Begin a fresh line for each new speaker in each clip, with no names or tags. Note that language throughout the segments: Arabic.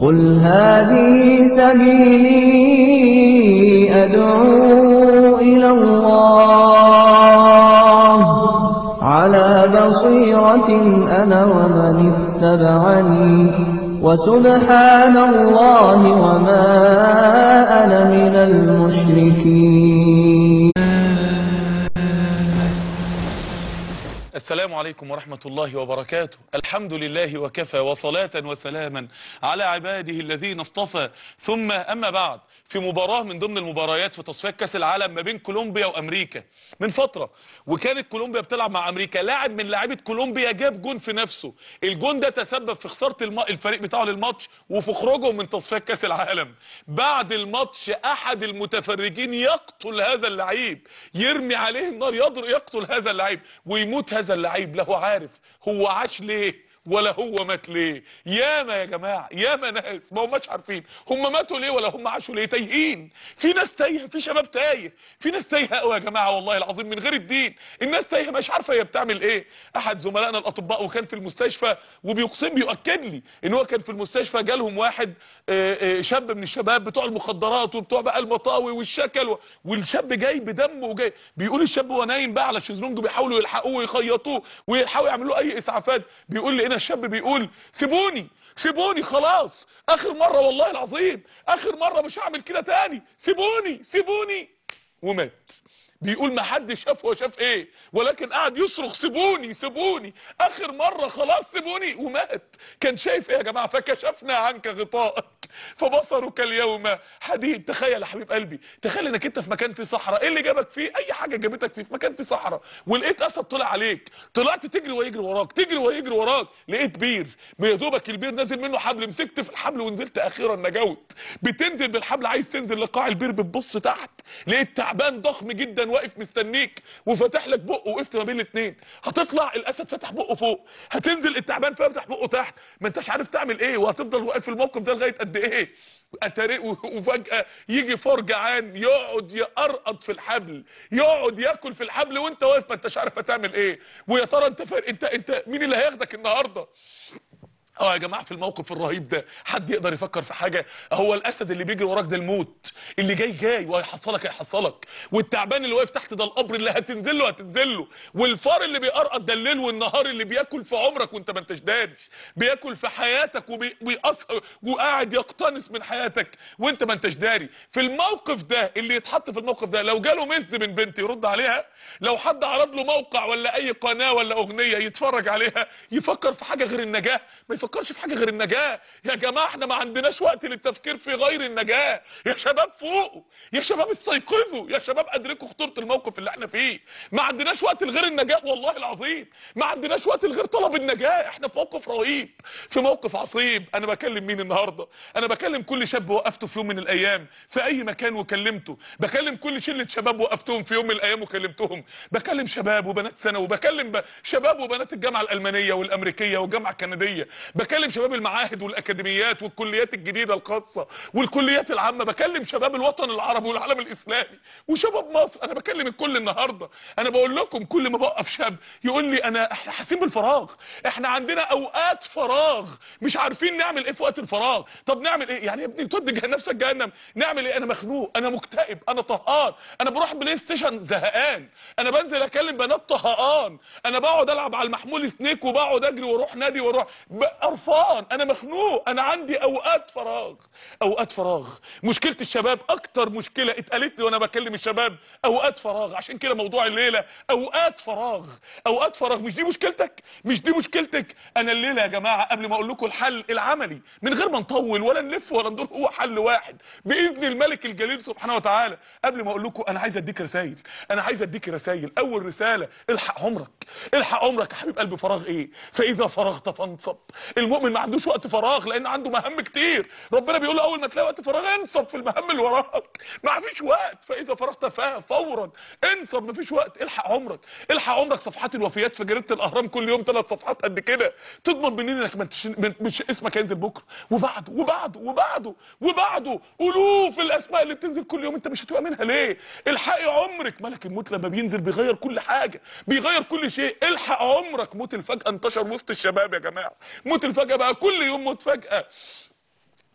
قل هذه سبيلي أدعو إلى الله على بصيرة أنا ومن اتبعني وسبحان الله وما
عليكم ورحمة الله وبركاته. الحمد لله وكفى وصلاة وسلاما على عباده الذين اصطفى. ثم أما بعد في مباراة من ضمن المباريات في تصفيات كأس العالم ما بين كولومبيا وأمريكا من فترة وكانت كولومبيا بتلعب مع أمريكا. لاعب من لاعيبه كولومبيا جاب جون في نفسه. الجون ده تسبب في خسارة. الفريق بتاعه للماتش وفي خروجه من تصفيات كأس العالم. بعد الماتش أحد المتفرجين يقتل هذا اللعيب يرمي عليه النار يقتل هذا اللعيب ويموت هذا اللعيب. لا هو عارف هو عاش ليه. ولا هو مات ليه؟ ياما يا جماعة ياما ناس ما هماش عارفين. هم ماتوا ليه ولا هم عاشوا ليه؟ تايهين. في ناس تايهة في شباب تايه. في ناس تايهة قوي يا جماعة والله العظيم من غير الدين. الناس تايهة مش عارفة هي بتعمل إيه. أحد زملائنا الأطباء وكان في المستشفى وبيقسم بيؤكد لي إن هو كان في المستشفى جالهم واحد آه، آه، شاب من الشباب بتوع المخدرات وبتوع بقى المطاوي والشكل والشاب جاي بدمه وجاي. بيقول الشاب وهو نايم بقى على الشيزلونج بيحاولوا يلحقوه ويخيطوه ويحاولوا يعملوا أي إسعافات. بيقول لي إيه أنا الشاب بيقول سيبوني سيبوني خلاص. آخر مرة والله العظيم آخر مرة مش هعمل كده تاني. سيبوني سيبوني. ومات. بيقول ما حد شاف هو شاف إيه ولكن قعد يصرخ سيبوني سيبوني. آخر مرة خلاص سيبوني. ومات. كان شايف إيه يا جماعة؟ فكشفنا عنك غطاءك. فبصرك اليوم حديد. تخيل يا حبيب قلبي تخيل إنك أنت في مكان فيه صحراء. إيه اللي جابك فيه؟ أي حاجة جابتك فيه في مكان فيه صحراء. ولقيت أسد طلع عليك. طلعت تجري ويجري وراك تجري ويجري وراك. لقيت بير. بيدوبك البير نازل منه حبل. مسكت في الحبل ونزلت أخيرا نجوت. بتنزل بالحبل عايز تنزل لقاع البير بتبص تحت. لقيت تعبان ضخم جدا واقف مستنيك وفتح لك بقه وقفت ما بين الاثنين هتطلع الأسد فتح بقه فوق. هتنزل التعبان فتح بقه تحت. ما أنتش عارف تعمل إيه. وهتفضل واقف في الموقف ده لغاية قد إيه؟ وفجأة يجي فار جعان يقعد يقرقط في الحبل يقعد ياكل في الحبل وانت واقف ما انتش عارف هتعمل إيه. ويا ترى انت انت انت مين اللي هياخدك النهارده؟ آه يا جماعة في الموقف الرهيب ده حد يقدر يفكر في حاجة؟ هو الأسد اللي بيجري وراك ده الموت. اللي جاي جاي وهيحصلك هيحصلك. والتعبان اللي واقف تحت ده القبر اللي هتنزل له هتنزل له. والفار اللي بيقرقط ده الليل والنهار اللي بياكل في عمرك وانت ما انتش دارش بياكل في حياتك وبي- وبيقص- وقاعد يقتنص من حياتك وانت ما انتش داري في الموقف ده اللي يتحط في الموقف ده لو جاله مز من بنت يرد عليها؟ لو حد عرض له موقع ولا أي قناة ولا أغنية يتفرج عليها يفكر في حاجة غير النجاة؟ ما يفكرش في حاجة غير النجاة. يا جماعة إحنا ما عندناش وقت للتفكير في غير النجاة. يا شباب فوقوا. يا شباب استيقظوا. يا شباب أدركوا خطورة الموقف اللي إحنا فيه. ما عندناش وقت لغير النجاة. والله العظيم. ما عندناش وقت لغير طلب النجاة. إحنا في موقف رهيب. في موقف عصيب. أنا بكلم مين النهارده؟ أنا بكلم كل شاب وقفته في يوم من الأيام. في أي مكان وكلمته. بكلم كل شلة شباب وقفتهم في يوم من الأيام وكلمتهم. بكلم شباب وبنات ثانوي. وبكلم. شباب وبنات الجامعة الألمانية والأمريكية والجامعة الكندية. بكلم شباب المعاهد والأكاديميات والكليات الجديدة الخاصة والكليات العامة بكلم شباب الوطن العربي والعالم الإسلامي وشباب مصر. أنا بكلم الكل النهارده. أنا بقول لكم كل ما بوقف شاب يقول لي أنا إحنا حاسين بالفراغ. إحنا عندنا أوقات فراغ. مش عارفين نعمل إيه في وقت الفراغ. طب نعمل إيه؟ يعني يا ابني تودي نفسك جهنم. نعمل إيه؟ أنا مخنوق. أنا مكتئب. أنا طهقان. أنا بروح PlayStation زهقان. أنا بنزل أكلم بنات طهقان. أنا بقعد ألعب على المحمول snake وبقعد أجري وأروح نادي وأروح. قرفان أنا مخنوق أنا عندي أوقات فراغ. أوقات فراغ. مشكلة الشباب أكتر مشكلة اتقالت لي وأنا بكلم الشباب أوقات فراغ. عشان كده موضوع الليلة أوقات فراغ. أوقات فراغ. مش دي مشكلتك؟ مش دي مشكلتك. أنا الليلة يا جماعة قبل ما أقول لكم الحل العملي من غير ما نطول ولا نلف ولا ندور هو حل واحد. بإذن الملك الجليل سبحانه وتعالى قبل ما أقول لكم أنا عايز أديك رسائل أنا عايز أديك رسائل أول رسالة الحق عمرك. الحق عمرك يا حبيب قلبي فراغ إيه؟ فإذا فرغت فانصب. المؤمن ما عندوش وقت فراغ لأن عنده مهام كتير. ربنا بيقول له أول ما تلاقي وقت فراغ انصب في المهام اللي وراك. ما فيش وقت. فإذا فرغت فورا. انصب. ما فيش وقت. الحق عمرك. الحق عمرك صفحات الوفيات في جريدة الأهرام كل يوم ثلاث صفحات قد كده. تضمن منين إنك مش اسمك هينزل بكرة؟ وبعده وبعده وبعده وبعده. ألوف الأسماء اللي بتنزل كل يوم. أنت مش هتبقى منها ليه؟ الحقي عمرك. ملك الموت لما بينزل بيغير كل حاجة. بيغير كل شيء. الحق عمرك. موت الفجأة انتشر وسط الشباب يا جماعة. موت الفجأة بقى كل يوم موت فجأة.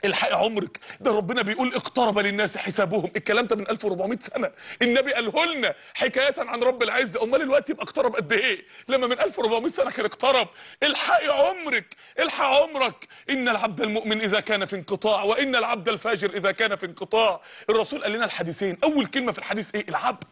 الحقي عمرك. ده ربنا بيقول اقترب للناس حسابهم. الكلام ده من 1400 سنة. النبي قاله لنا حكاية عن رب العزة. أمال الوقت يبقى اقترب قد إيه؟ لما من 1400 سنة كان اقترب. الحقي عمرك. الحق عمرك. إن العبد المؤمن إذا كان في انقطاع وإن العبد الفاجر إذا كان في انقطاع. الرسول قال لنا الحديثين. أول كلمة في الحديث إيه؟ العبد.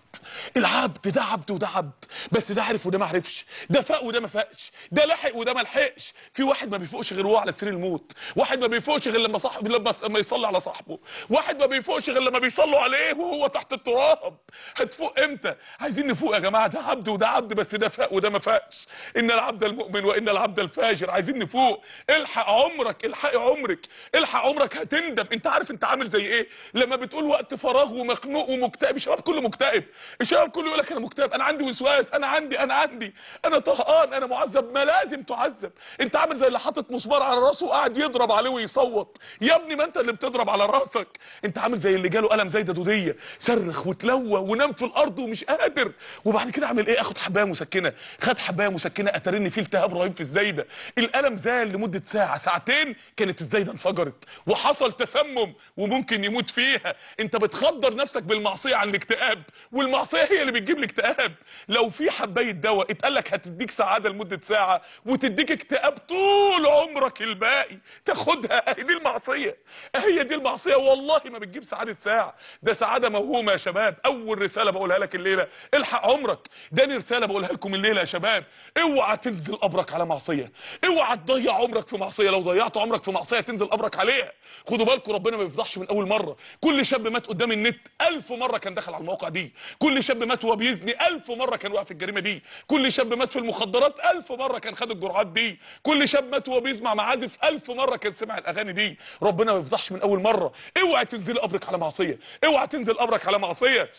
العبد ده عبد وده عبد بس ده عرف وده ما عرفش ده فاق وده ما فاقش ده لحق وده ما لحقش. في واحد ما بيفوقش غير وهو على سرير الموت واحد ما بيفوقش غير لما صاحب لما لما يصلي على صاحبه واحد ما بيفوقش غير لما بيصلوا عليه وهو تحت التراب. هتفوق إمتى؟ عايزين نفوق يا جماعة ده عبد وده عبد بس ده فاق وده ما فاقش. إن العبد المؤمن وإن العبد الفاجر عايزين نفوق. الحق عمرك الحق عمرك الحق عمرك هتندم. أنت عارف أنت عامل زي إيه؟ لما بتقول وقت فراغ ومخنوق ومكتئب الشباب كله مكتئب. الشباب كله يقول لك أنا مكتئب أنا عندي وسواس أنا عندي أنا عندي أنا طهقان أنا معذب ما لازم تعذب. أنت عامل زي اللي حاطط مسمار على راسه وقاعد يضرب عليه ويصوت. يا ابني ما أنت اللي بتضرب على راسك. أنت عامل زي اللي جاله قلم زايدة دودية صرخ وتلوى ونام في الأرض ومش قادر. وبعد كده أعمل إيه؟ آخد حباية مسكنة. خد حباية مسكنة أترني فيه التهاب رهيب في الزايدة. الالم زال لمدة ساعة ساعتين كانت الزايدة انفجرت. وحصل تسمم وممكن يموت فيها. أنت بتخدر نفسك بالمعصية عن الاكتئاب والمعصيه هي اللي بتجيب الاكتئاب لو في حباية دواء اتقال لك هتديك سعادة لمدة ساعة وتديك اكتئاب طول عمرك الباقي تاخدها. اهي دي المعصية. هي دي المعصية. والله ما بتجيب سعادة ساعة. ده سعادة موهومة يا شباب. أول رسالة بقولها لك الليلة. الحق عمرك. داني رسالة بقولها لكم الليلة يا شباب. اوعى تنزل قبرك على معصية. اوعى تضيع عمرك في معصية. لو ضيعت عمرك في معصية تنزل قبرك عليها. خدوا بالكم ربنا ما بيفضحش من أول مرة. كل شاب مات قدام النت ألف مرة كان دخل على المواقع دي. كل شاب مات وهو بيزني ألف مرة كان واقع في الجريمة دي. كل شاب مات في المخدرات ألف مرة كان خد الجرعات دي. كل شاب مات وهو بيسمع معازف ألف مرة كان سمع الأغاني دي. ربنا ما بيفضحش من أول مرة. اوعى تنزل قبرك على معصية. اوعى تنزل قبرك على معصية.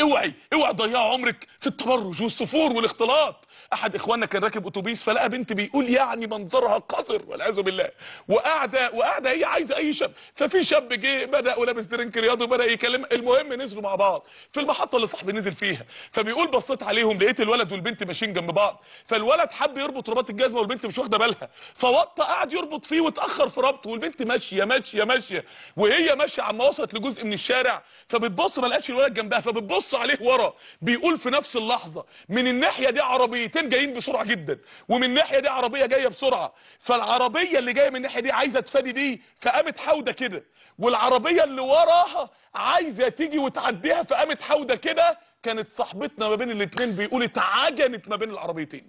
اوعي اوعي تضيعوا عمرك في التبرج والسفور والاختلاط. أحد إخواننا كان راكب أتوبيس فلقى بنت بيقول يعني منظرها قذر والعياذ بالله. وقاعده وقاعدة هي عايزة أي شاب. ففي شاب جه بدأ ولابس درينك رياضي وبدأ يكلم المهم نزلوا مع بعض. في المحطة اللي صاحبي نزل فيها. فبيقول بصيت عليهم لقيت الولد والبنت ماشيين جنب بعض. فالولد حب يربط رباط الجزمة والبنت مش واخدة بالها. فوطى قعد يربط فيه واتأخر في ربطه والبنت ماشيه ماشيه ماشية. وهي ماشية عما وصلت لجزء من الشارع. فبتبص ما لقاش الولد جنبها فبتبص عليه ورا. بيقول في نفس اللحظة من الناحية دي عربيتين جايين بسرعة جدا ومن الناحيه دي عربية جاية بسرعة. فالعربية اللي جاية من الناحيه دي عايزة تفادي دي فقامت حوده كده. والعربية اللي وراها عايزة تيجي وتعديها فقامت حوده كده. كانت صاحبتنا ما بين الاثنين بيقول اتعجنت ما بين العربيتين.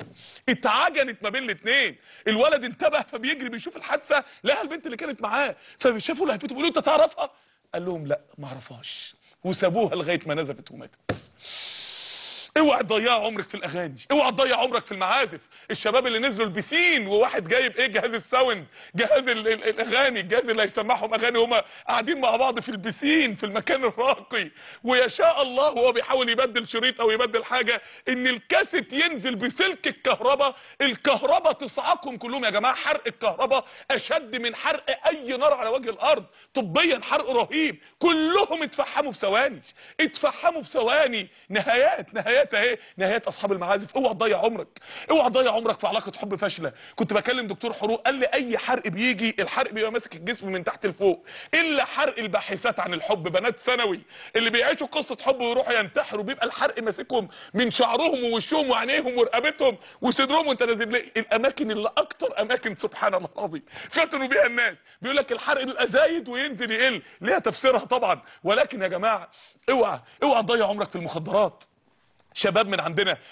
اتعجنت ما بين الاثنين الولد انتبه فبيجري بيشوف الحادثة لقى البنت اللي كانت معاه. فشافوا لهفته بيقولوا انت تعرفها؟ قال لهم لا ما اعرفهاش. وسابوها لغاية ما نزفت وماتت. اوعى تضيع عمرك في الاغاني اوعى تضيع عمرك في المعازف. الشباب اللي نزلوا البسين وواحد جايب إيه جهاز الساوند جهاز ال ال الاغاني الجهاز اللي هيسمعهم اغاني هما قاعدين مع بعض في البسين في المكان الراقي. ويشاء الله وهو بيحاول يبدل شريط أو يبدل حاجة ان الكاسيت ينزل بسلك الكهرباء. الكهرباء تصعقهم كلهم يا جماعة حرق الكهرباء اشد من حرق اي نار على وجه الأرض. طبيا حرق رهيب. كلهم اتفحموا في ثواني اتفحموا في ثواني. نهايات نهايات. نهايات اهي نهايات أصحاب المعازف. اوعى تضيع عمرك. اوعى تضيع عمرك في علاقة حب فاشلة. كنت بكلم دكتور حروق قال لي أي حرق بيجي الحرق بيبقى ماسك الجسم من تحت لفوق. إلا حرق الباحثات عن الحب. بنات ثانوي اللي بيعيشوا قصة حب ويروحوا ينتحروا بيبقى الحرق ماسكهم من شعرهم ووشهم وعينيهم ورقبتهم وصدرهم. وانت نازل الأماكن اللي أكتر أماكن سبحان الله العظيم فتنوا بيها الناس. بيقول لك الحرق بيبقى زايد وينزل يقل. ليها تفسيرها طبعا؟ ولكن يا جماعة اوعى اوعى تضيع عمرك في المخدرات. شباب من عندنا.